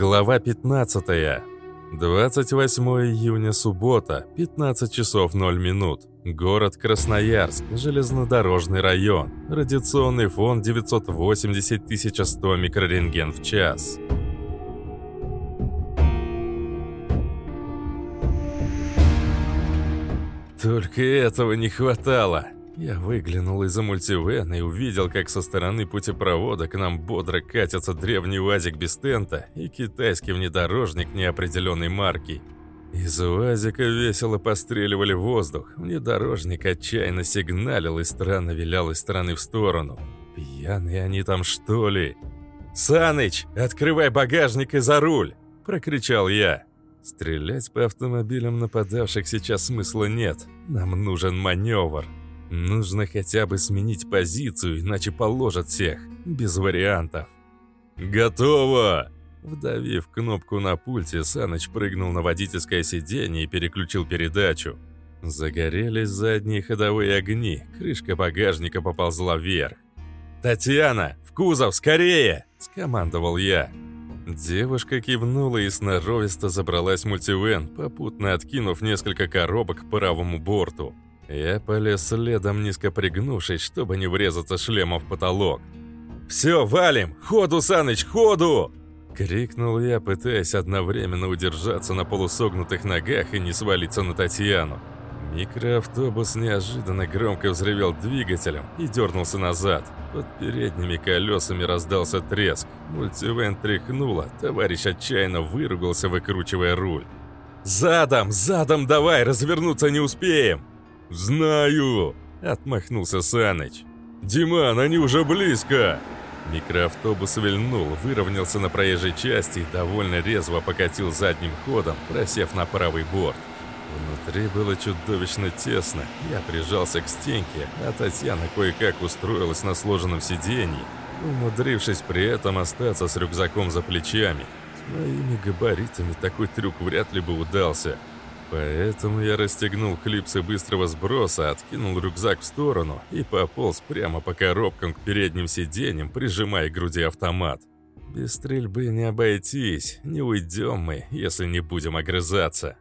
Глава 15. 28 июня, суббота, 15 часов 0 минут. Город Красноярск, железнодорожный район. Радиационный фон 980 100 микрорентген в час. Только этого не хватало. Я выглянул из-за мультивена и увидел, как со стороны путепровода к нам бодро катятся древний УАЗик без тента и китайский внедорожник неопределенной марки. Из УАЗика весело постреливали воздух, внедорожник отчаянно сигналил и странно вилял из стороны в сторону. Пьяные они там что ли? «Саныч, открывай багажник и за руль!» – прокричал я. Стрелять по автомобилям нападавших сейчас смысла нет, нам нужен маневр. Нужно хотя бы сменить позицию, иначе положат всех. Без вариантов. «Готово!» Вдавив кнопку на пульте, Саныч прыгнул на водительское сиденье и переключил передачу. Загорелись задние ходовые огни, крышка багажника поползла вверх. «Татьяна, в кузов, скорее!» – скомандовал я. Девушка кивнула и сноровисто забралась в мультивен, попутно откинув несколько коробок к правому борту. Я полез следом, низко пригнувшись, чтобы не врезаться шлемом в потолок. «Все, валим! Ходу, Саныч, ходу!» Крикнул я, пытаясь одновременно удержаться на полусогнутых ногах и не свалиться на Татьяну. Микроавтобус неожиданно громко взревел двигателем и дернулся назад. Под передними колесами раздался треск. Мультивен тряхнуло, товарищ отчаянно выругался, выкручивая руль. «Задом, задом давай, развернуться не успеем!» «Знаю!» – отмахнулся Саныч. «Диман, они уже близко!» Микроавтобус вильнул, выровнялся на проезжей части и довольно резво покатил задним ходом, просев на правый борт. Внутри было чудовищно тесно. Я прижался к стенке, а Татьяна кое-как устроилась на сложенном сиденье, умудрившись при этом остаться с рюкзаком за плечами. С моими габаритами такой трюк вряд ли бы удался. Поэтому я расстегнул клипсы быстрого сброса, откинул рюкзак в сторону и пополз прямо по коробкам к передним сиденьям, прижимая к груди автомат. Без стрельбы не обойтись, не уйдем мы, если не будем огрызаться.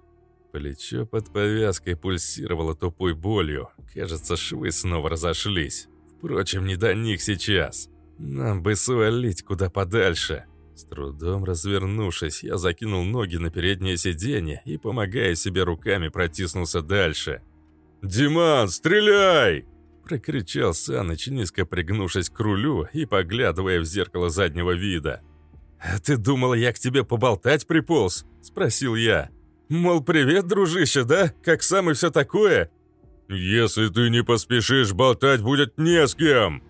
Плечо под повязкой пульсировало тупой болью. Кажется, швы снова разошлись. Впрочем, не до них сейчас. Нам бы свалить куда подальше. С трудом развернувшись, я закинул ноги на переднее сиденье и, помогая себе руками, протиснулся дальше. «Диман, стреляй!» Прокричал Саныч, низко пригнувшись к рулю и поглядывая в зеркало заднего вида. «А ты думала, я к тебе поболтать приполз?» – спросил я. «Мол, привет, дружище, да? Как сам и все такое?» «Если ты не поспешишь, болтать будет не с кем!»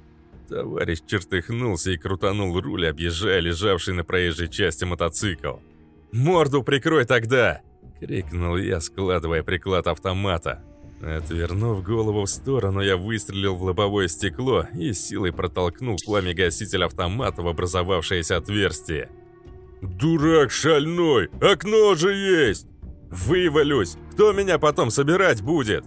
Товарищ чертыхнулся и крутанул руль, объезжая лежавший на проезжей части мотоцикл. «Морду прикрой тогда!» — крикнул я, складывая приклад автомата. Отвернув голову в сторону, я выстрелил в лобовое стекло и силой протолкнул пламя гаситель автомата в образовавшееся отверстие. «Дурак шальной! Окно же есть!» «Вывалюсь! Кто меня потом собирать будет?»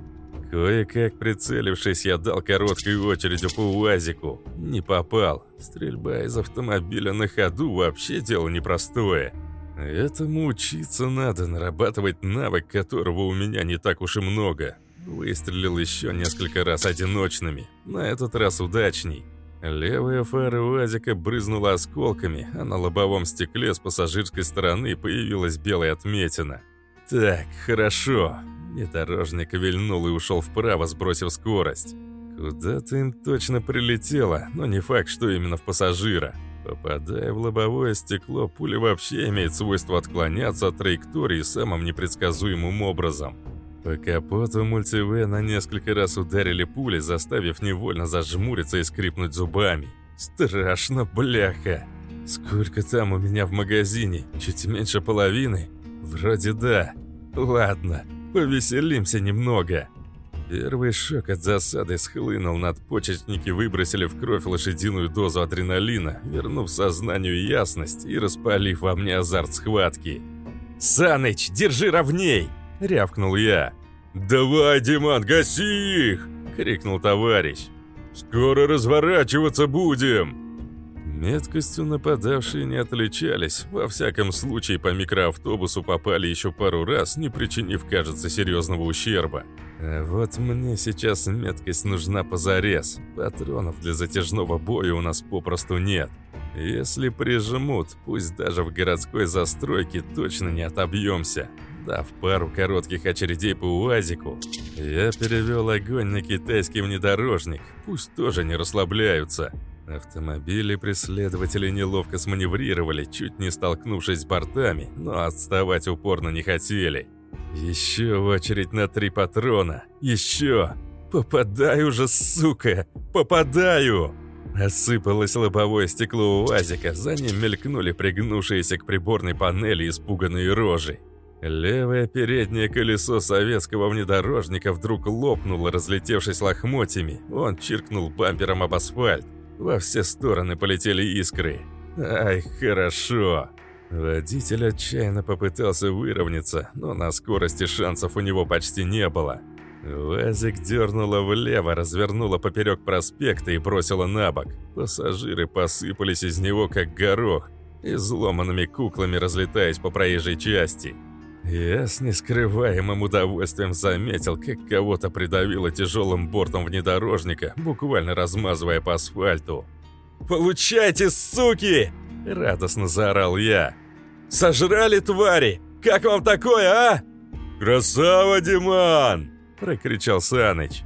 Кое-как прицелившись, я дал короткой очередью по УАЗику. Не попал. Стрельба из автомобиля на ходу вообще дело непростое. Этому учиться надо, нарабатывать навык, которого у меня не так уж и много. Выстрелил еще несколько раз одиночными, на этот раз удачней. Левая фара УАЗика брызнула осколками, а на лобовом стекле с пассажирской стороны появилась белая отметина. «Так, хорошо. Внедорожник вильнул и ушел вправо, сбросив скорость. Куда-то им точно прилетело, но не факт, что именно в пассажира. Попадая в лобовое стекло, пуля вообще имеет свойство отклоняться от траектории самым непредсказуемым образом. По капоту мультивена несколько раз ударили пули, заставив невольно зажмуриться и скрипнуть зубами. Страшно, бляха. Сколько там у меня в магазине? Чуть меньше половины? Вроде да. Ладно. Повеселимся немного. Первый шок от засады схлынул, надпочечники выбросили в кровь лошадиную дозу адреналина, вернув сознанию ясность и распалив во мне азарт схватки. «Саныч, держи ровней!» — рявкнул я. «Давай, Диман, гаси их!» — крикнул товарищ. «Скоро разворачиваться будем!» Меткостью нападавшие не отличались. Во всяком случае, по микроавтобусу попали еще пару раз, не причинив, кажется, серьезного ущерба. А вот мне сейчас меткость нужна позарез. Патронов для затяжного боя у нас попросту нет. Если прижмут, пусть даже в городской застройке точно не отобьемся. Дав пару коротких очередей по УАЗику, я перевел огонь на китайский внедорожник. Пусть тоже не расслабляются. Автомобили преследователи неловко сманеврировали, чуть не столкнувшись с бортами, но отставать упорно не хотели. Еще очередь на три патрона. Еще! Попадаю же, сука! Попадаю! Осыпалось лобовое стекло УАЗика, за ним мелькнули пригнувшиеся к приборной панели испуганные рожи. Левое переднее колесо советского внедорожника вдруг лопнуло, разлетевшись лохмотьями. Он чиркнул бампером об асфальт. Во все стороны полетели искры. Ай, хорошо. Водитель отчаянно попытался выровняться, но на скорости шансов у него почти не было. Вазик дернула влево, развернула поперек проспекта и бросила на бок. Пассажиры посыпались из него, как горох, изломанными куклами разлетаясь по проезжей части. Я с нескрываемым удовольствием заметил, как кого-то придавило тяжелым бортом внедорожника, буквально размазывая по асфальту. «Получайте, суки!» – радостно заорал я. «Сожрали твари! Как вам такое, а?» «Красава, Диман!» – прокричал Саныч.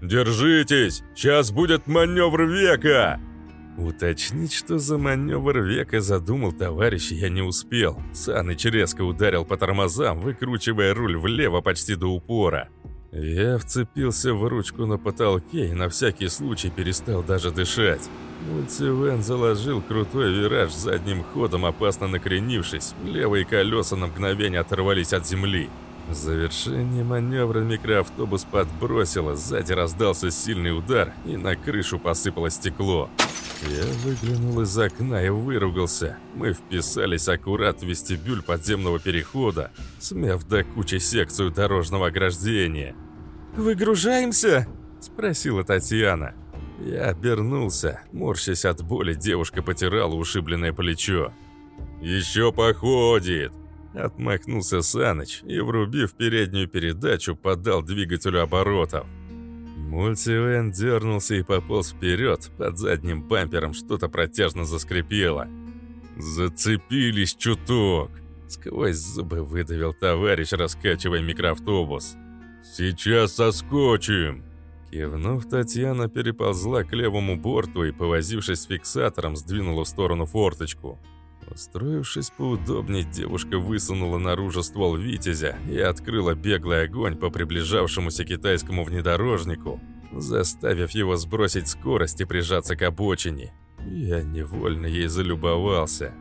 «Держитесь! Сейчас будет маневр века!» Уточнить, что за маневр века задумал товарищ, я не успел. Саныч резко ударил по тормозам, выкручивая руль влево почти до упора. Я вцепился в ручку на потолке и на всякий случай перестал даже дышать. Мультивен заложил крутой вираж задним ходом, опасно накренившись. Левые колеса на мгновение оторвались от земли. В завершении маневра микроавтобус подбросило, сзади раздался сильный удар, и на крышу посыпалось стекло. Я выглянул из окна и выругался. Мы вписались аккурат в вестибюль подземного перехода, смяв до кучи секцию дорожного ограждения. «Выгружаемся?» – спросила Татьяна. Я обернулся. Морщась от боли, девушка потирала ушибленное плечо. «Еще походит!» Отмахнулся Саныч и, врубив переднюю передачу, подал двигателю оборотов. Мультивен дернулся и пополз вперед, под задним бампером что-то протяжно заскрипело. «Зацепились чуток!» Сквозь зубы выдавил товарищ, раскачивая микроавтобус. «Сейчас соскочим!» Кивнув, Татьяна переползла к левому борту и, повозившись с фиксатором, сдвинула в сторону форточку. Устроившись поудобнее, девушка высунула наружу ствол «Витязя» и открыла беглый огонь по приближавшемуся китайскому внедорожнику, заставив его сбросить скорость и прижаться к обочине. Я невольно ей залюбовался.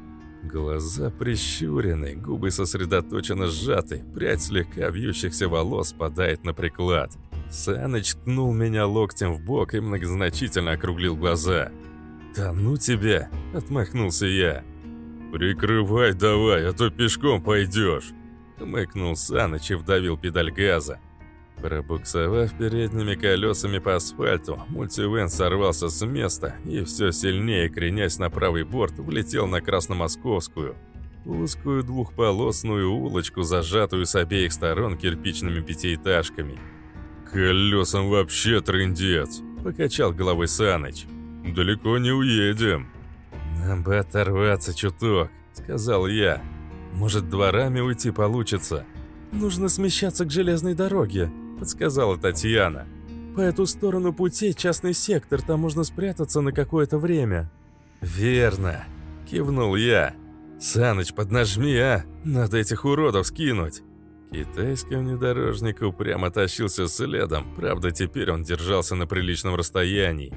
Глаза прищурены, губы сосредоточенно сжаты, прядь слегка вьющихся волос падает на приклад. Саныч ткнул меня локтем в бок и многозначительно округлил глаза. «Да ну тебя!» – отмахнулся я. «Прикрывай давай, а то пешком пойдешь!» Мыкнул Саныч и вдавил педаль газа. Пробуксовав передними колесами по асфальту, мультивен сорвался с места и все сильнее, кренясь на правый борт, влетел на Красномосковскую. Узкую двухполосную улочку, зажатую с обеих сторон кирпичными пятиэтажками. «Колесам вообще трындец!» – покачал головой Саныч. «Далеко не уедем!» «Нам бы оторваться чуток», — сказал я. «Может, дворами уйти получится?» «Нужно смещаться к железной дороге», — подсказала Татьяна. «По эту сторону пути частный сектор, там можно спрятаться на какое-то время». «Верно», — кивнул я. «Саныч, поднажми, а! Надо этих уродов скинуть!» Китайский внедорожник упрямо тащился следом, правда, теперь он держался на приличном расстоянии.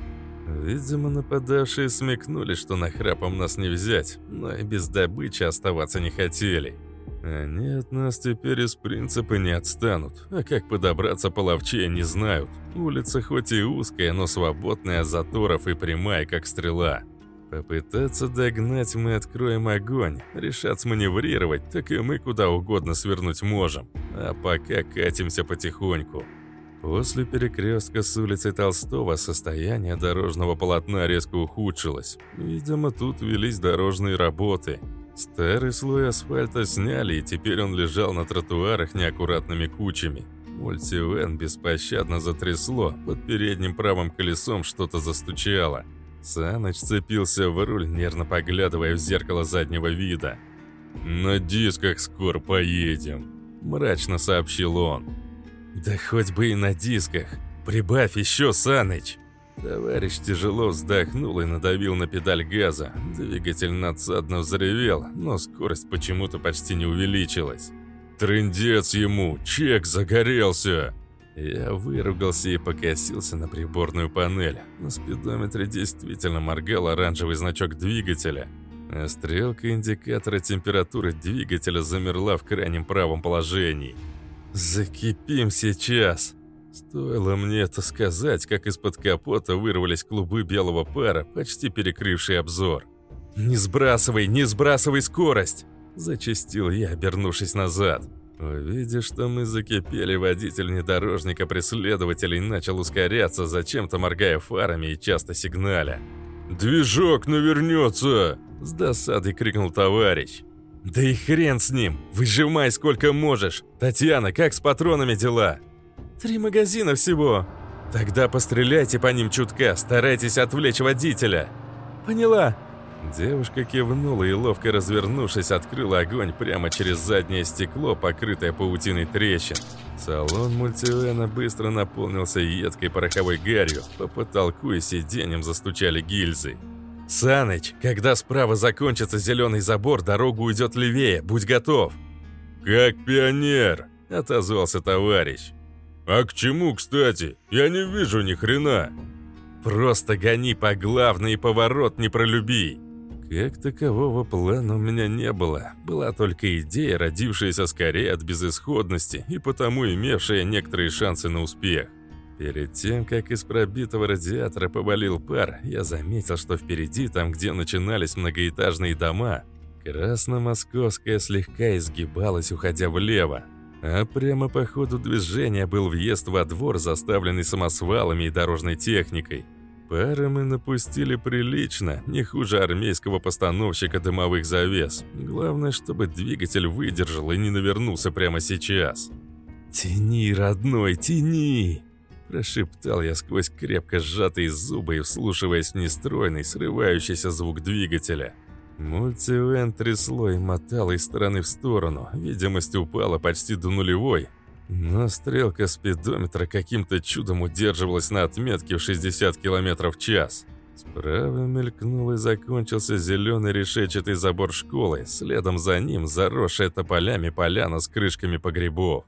Видимо, нападавшие смекнули, что нахрапом нас не взять, но и без добычи оставаться не хотели. Они от нас теперь из принципа не отстанут, а как подобраться половчее не знают. Улица хоть и узкая, но свободная от заторов и прямая, как стрела. Попытаться догнать мы откроем огонь, решат сманеврировать, так и мы куда угодно свернуть можем, а пока катимся потихоньку. По После перекрестка с улицей Толстого состояние дорожного полотна резко ухудшилось. Видимо, тут велись дорожные работы. Старый слой асфальта сняли, и теперь он лежал на тротуарах неаккуратными кучами. Мультивен беспощадно затрясло, под передним правым колесом что-то застучало. Саныч цепился в руль, нервно поглядывая в зеркало заднего вида. «На дисках скоро поедем», – мрачно сообщил он. «Да хоть бы и на дисках. Прибавь еще, Саныч!» Товарищ тяжело вздохнул и надавил на педаль газа. Двигатель надсадно взревел, но скорость почему-то почти не увеличилась. «Трындец ему! Чек загорелся!» Я выругался и покосился на приборную панель. На спидометре действительно моргал оранжевый значок двигателя, а стрелка индикатора температуры двигателя замерла в крайнем правом положении. «Закипим сейчас!» Стоило мне это сказать, как из-под капота вырвались клубы белого пара, почти перекрывшие обзор. «Не сбрасывай, не сбрасывай скорость!» Зачастил я, обернувшись назад. Увидев, что мы закипели, водитель внедорожника преследователей начал ускоряться, зачем-то моргая фарами и часто сигналя. «Движок навернется!» – с досадой крикнул товарищ. «Да и хрен с ним! Выжимай сколько можешь! Татьяна, как с патронами дела?» «Три магазина всего!» «Тогда постреляйте по ним чутка, старайтесь отвлечь водителя!» «Поняла!» Девушка кивнула и, ловко развернувшись, открыла огонь прямо через заднее стекло, покрытое паутиной трещин. Салон мультивена быстро наполнился едкой пороховой гарью, по потолку и сиденьям застучали гильзы. «Саныч, когда справа закончится зеленый забор, дорога уйдет левее, будь готов!» «Как пионер!» – отозвался товарищ. «А к чему, кстати? Я не вижу ни хрена!» «Просто гони по главной и поворот не пролюби!» Как такового плана у меня не было. Была только идея, родившаяся скорее от безысходности и потому имевшая некоторые шансы на успех. Перед тем, как из пробитого радиатора повалил пар, я заметил, что впереди, там, где начинались многоэтажные дома, Красномосковская слегка изгибалась, уходя влево. А прямо по ходу движения был въезд во двор, заставленный самосвалами и дорожной техникой. Пары мы напустили прилично, не хуже армейского постановщика дымовых завес. Главное, чтобы двигатель выдержал и не навернулся прямо сейчас. «Тяни, родной, тяни!» Прошептал я сквозь крепко сжатые зубы и вслушиваясь в нестройный, срывающийся звук двигателя. Мультивен трясло и мотало из стороны в сторону. Видимость упала почти до нулевой, но стрелка спидометра каким-то чудом удерживалась на отметке в 60 км в час. Справа мелькнул и закончился зеленый решетчатый забор школы, следом за ним заросшая тополями поляна с крышками погребов.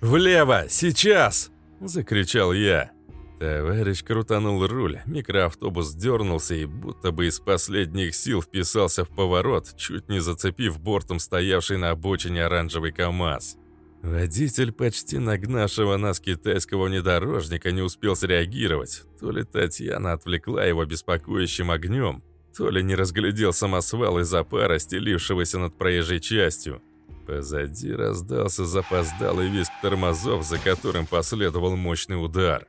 «Влево! Сейчас!» – закричал я. Товарищ крутанул руль, микроавтобус дернулся и будто бы из последних сил вписался в поворот, чуть не зацепив бортом стоявший на обочине оранжевый КАМАЗ. Водитель почти нагнавшего нас китайского внедорожника не успел среагировать. То ли Татьяна отвлекла его беспокоящим огнем, то ли не разглядел самосвал из-за пара, стелившегося над проезжей частью. Позади раздался запоздалый визг тормозов, за которым последовал мощный удар.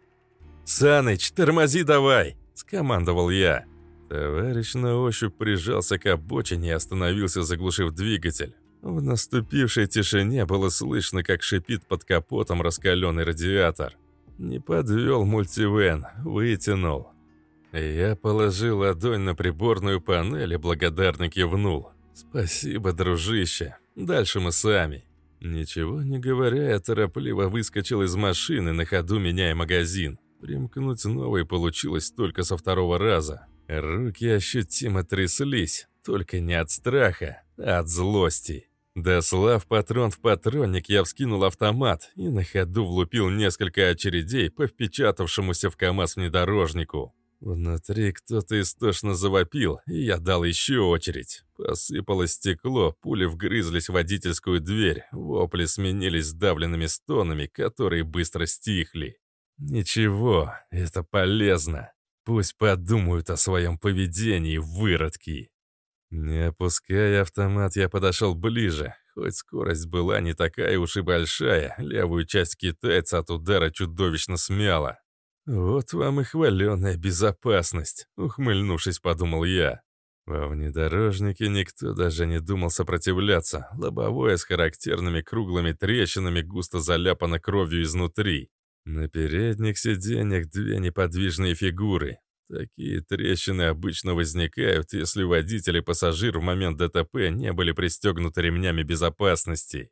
«Саныч, тормози давай!» – скомандовал я. Товарищ на ощупь прижался к обочине и остановился, заглушив двигатель. В наступившей тишине было слышно, как шипит под капотом раскаленный радиатор. Не подвел мультивен, вытянул. Я положил ладонь на приборную панель и благодарно кивнул. «Спасибо, дружище. Дальше мы сами». Ничего не говоря, я торопливо выскочил из машины, на ходу меняя магазин. Примкнуть новый получилось только со второго раза. Руки ощутимо тряслись, только не от страха, а от злости. Дослав патрон в патронник, я вскинул автомат и на ходу влупил несколько очередей по впечатавшемуся в КамАЗ внедорожнику. Внутри кто-то истошно завопил, и я дал еще очередь. Посыпалось стекло, пули вгрызлись в водительскую дверь, вопли сменились сдавленными стонами, которые быстро стихли. Ничего, это полезно. Пусть подумают о своем поведении, выродки. Не опуская автомат, я подошел ближе. Хоть скорость была не такая уж и большая, левую часть китайца от удара чудовищно смяла. «Вот вам и хваленая безопасность», — ухмыльнувшись, подумал я. Во внедорожнике никто даже не думал сопротивляться. Лобовое с характерными круглыми трещинами густо заляпано кровью изнутри. На передних сиденьях две неподвижные фигуры. Такие трещины обычно возникают, если водитель и пассажир в момент ДТП не были пристегнуты ремнями безопасности.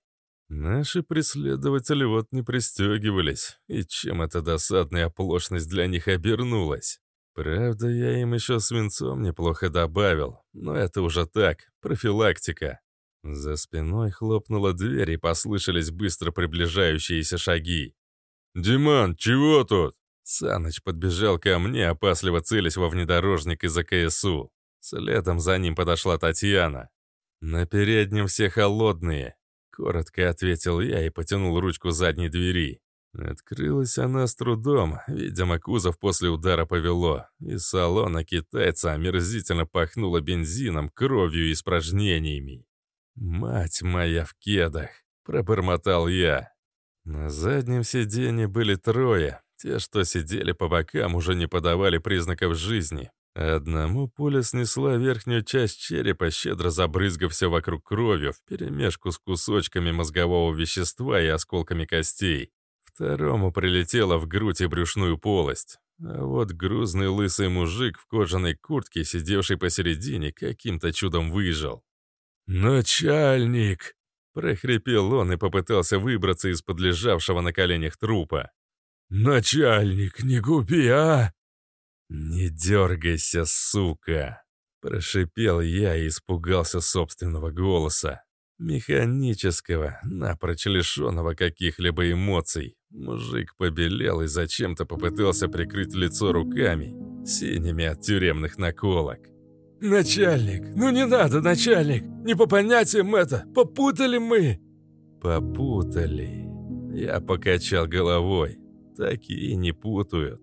Наши преследователи вот не пристегивались, и чем эта досадная оплошность для них обернулась. Правда, я им еще свинцом неплохо добавил, но это уже так, профилактика. За спиной хлопнула дверь и послышались быстро приближающиеся шаги. «Диман, чего тут?» Саныч подбежал ко мне, опасливо целясь во внедорожник из АКСУ. Следом за ним подошла Татьяна. «На переднем все холодные», — коротко ответил я и потянул ручку задней двери. Открылась она с трудом, видимо, кузов после удара повело. Из салона китайца омерзительно пахнуло бензином, кровью и испражнениями. «Мать моя в кедах!» — пробормотал я. На заднем сиденье были трое. Те, что сидели по бокам, уже не подавали признаков жизни. Одному пуля снесла верхнюю часть черепа, щедро забрызгав все вокруг кровью, вперемешку с кусочками мозгового вещества и осколками костей. Второму прилетело в грудь и брюшную полость. А вот грузный лысый мужик в кожаной куртке, сидевший посередине, каким-то чудом выжил. «Начальник!» — прохрипел он и попытался выбраться из-под лежавшего на коленях трупа. «Начальник, не губи, а!» «Не дергайся, сука!» — прошипел я и испугался собственного голоса. Механического, напрочь лишенного каких-либо эмоций. Мужик побелел и зачем-то попытался прикрыть лицо руками, синими от тюремных наколок. «Начальник! Ну не надо, начальник! Не по понятиям это! Попутали мы!» «Попутали!» Я покачал головой. Такие не путают.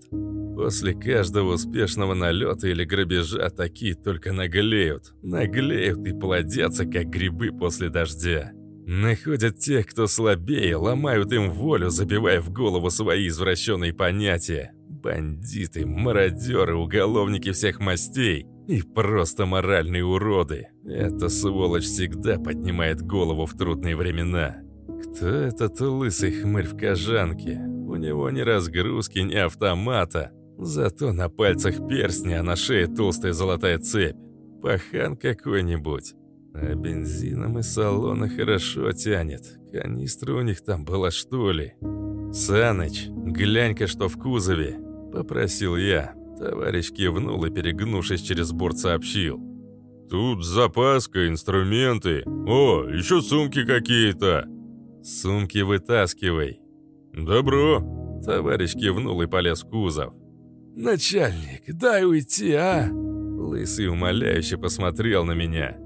После каждого успешного налета или грабежа такие только наглеют. Наглеют и плодятся, как грибы после дождя. Находят тех, кто слабее, ломают им волю, забивая в голову свои извращенные понятия. Бандиты, мародеры, уголовники всех мастей и просто моральные уроды. Эта сволочь всегда поднимает голову в трудные времена. Кто этот лысый хмырь в кожанке? У него ни разгрузки, ни автомата. Зато на пальцах перстни, а на шее толстая золотая цепь. Пахан какой-нибудь. А бензином из салона хорошо тянет. Канистра у них там была, что ли? «Саныч, глянь-ка, что в кузове!» – попросил я. Товарищ кивнул и, перегнувшись через борт, сообщил. «Тут запаска, инструменты. О, еще сумки какие-то!» «Сумки вытаскивай!» «Добро!» – товарищ кивнул и полез в кузов. «Начальник, дай уйти, а?» Лысый умоляюще посмотрел на меня.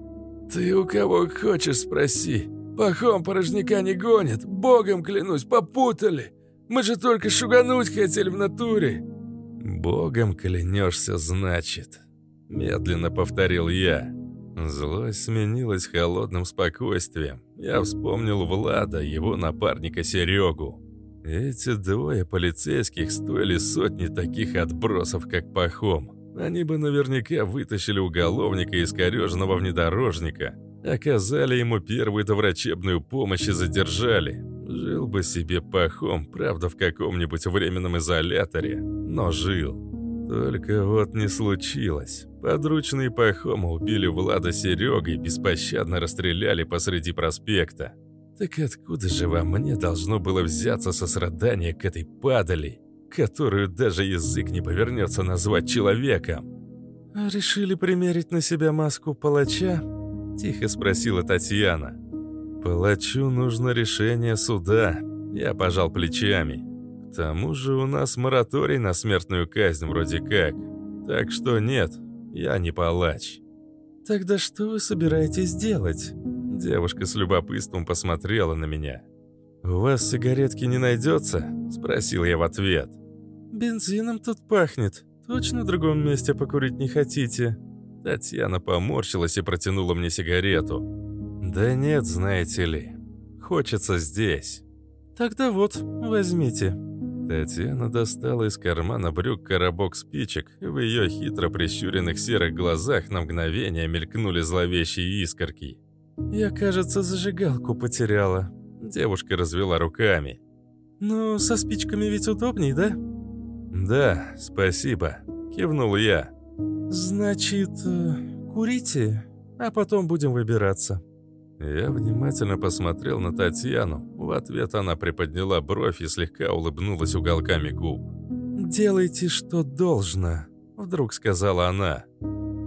«Ты у кого хочешь спроси. Пахом порожняка не гонит. Богом клянусь, попутали. Мы же только шугануть хотели в натуре». «Богом клянешься, значит», — медленно повторил я. Злость сменилась холодным спокойствием. Я вспомнил Влада, его напарника Серегу. Эти двое полицейских стоили сотни таких отбросов, как Пахом. Они бы наверняка вытащили уголовника из корежного внедорожника, оказали ему первую доврачебную помощь и задержали. Жил бы себе Пахом, правда, в каком-нибудь временном изоляторе, но жил. Только вот не случилось. Подручные Пахома убили Влада Серега и беспощадно расстреляли посреди проспекта. Так откуда же во мне должно было взяться сострадание к этой падали, которую даже язык не повернется назвать человеком? «Решили примерить на себя маску палача?» – тихо спросила Татьяна. «Палачу нужно решение суда», – я пожал плечами. «К тому же у нас мораторий на смертную казнь вроде как, так что нет, я не палач». «Тогда что вы собираетесь делать?» Девушка с любопытством посмотрела на меня. «У вас сигаретки не найдется?» – спросил я в ответ. «Бензином тут пахнет. Точно в другом месте покурить не хотите?» Татьяна поморщилась и протянула мне сигарету. «Да нет, знаете ли. Хочется здесь». «Тогда вот, возьмите». Татьяна достала из кармана брюк коробок спичек, и в ее хитро прищуренных серых глазах на мгновение мелькнули зловещие искорки. «Я, кажется, зажигалку потеряла». Девушка развела руками. «Ну, со спичками ведь удобней, да?» «Да, спасибо», — кивнул я. «Значит, э, курите, а потом будем выбираться». Я внимательно посмотрел на Татьяну. В ответ она приподняла бровь и слегка улыбнулась уголками губ. «Делайте, что должно», — вдруг сказала она.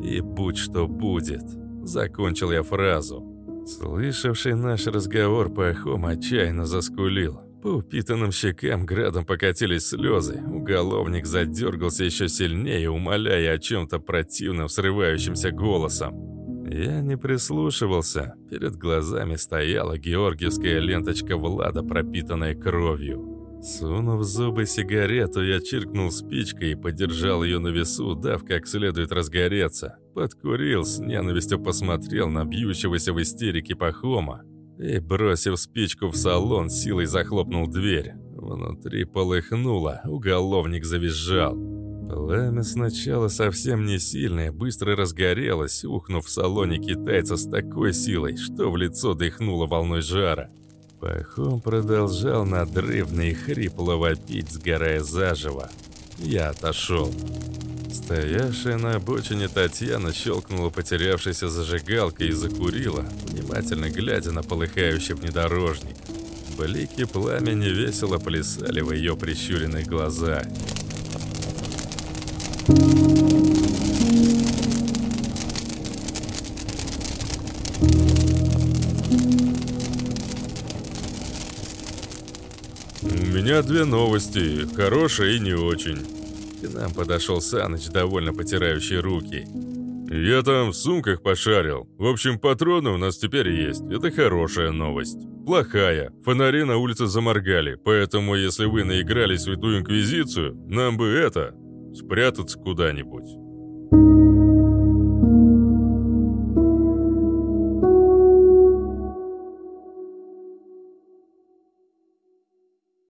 «И будь что будет», — закончил я фразу. Слышавший наш разговор Пахом отчаянно заскулил. По упитанным щекам градом покатились слезы. Уголовник задергался еще сильнее, умоляя о чем-то противном, срывающимся голосом. Я не прислушивался. Перед глазами стояла георгиевская ленточка Влада, пропитанная кровью. Сунув в зубы сигарету, я чиркнул спичкой и подержал ее на весу, дав как следует разгореться. Подкурил, с ненавистью посмотрел на бьющегося в истерике Пахома и, бросив спичку в салон, силой захлопнул дверь. Внутри полыхнуло, уголовник завизжал. Пламя сначала совсем не сильное, быстро разгорелось, ухнув в салоне китайца с такой силой, что в лицо дыхнуло волной жара. Пахом продолжал надрывно и хрипло вопить, сгорая заживо. Я отошел. Стоявшая на обочине Татьяна щелкнула потерявшейся зажигалкой и закурила, внимательно глядя на полыхающий внедорожник. Блики пламени весело плясали в ее прищуренных глазах. Меня две новости, хорошая и не очень». К нам подошел Саныч, довольно потирающий руки. «Я там в сумках пошарил. В общем, патроны у нас теперь есть. Это хорошая новость. Плохая. Фонари на улице заморгали, поэтому если вы наигрались в инквизицию, нам бы это... спрятаться куда-нибудь».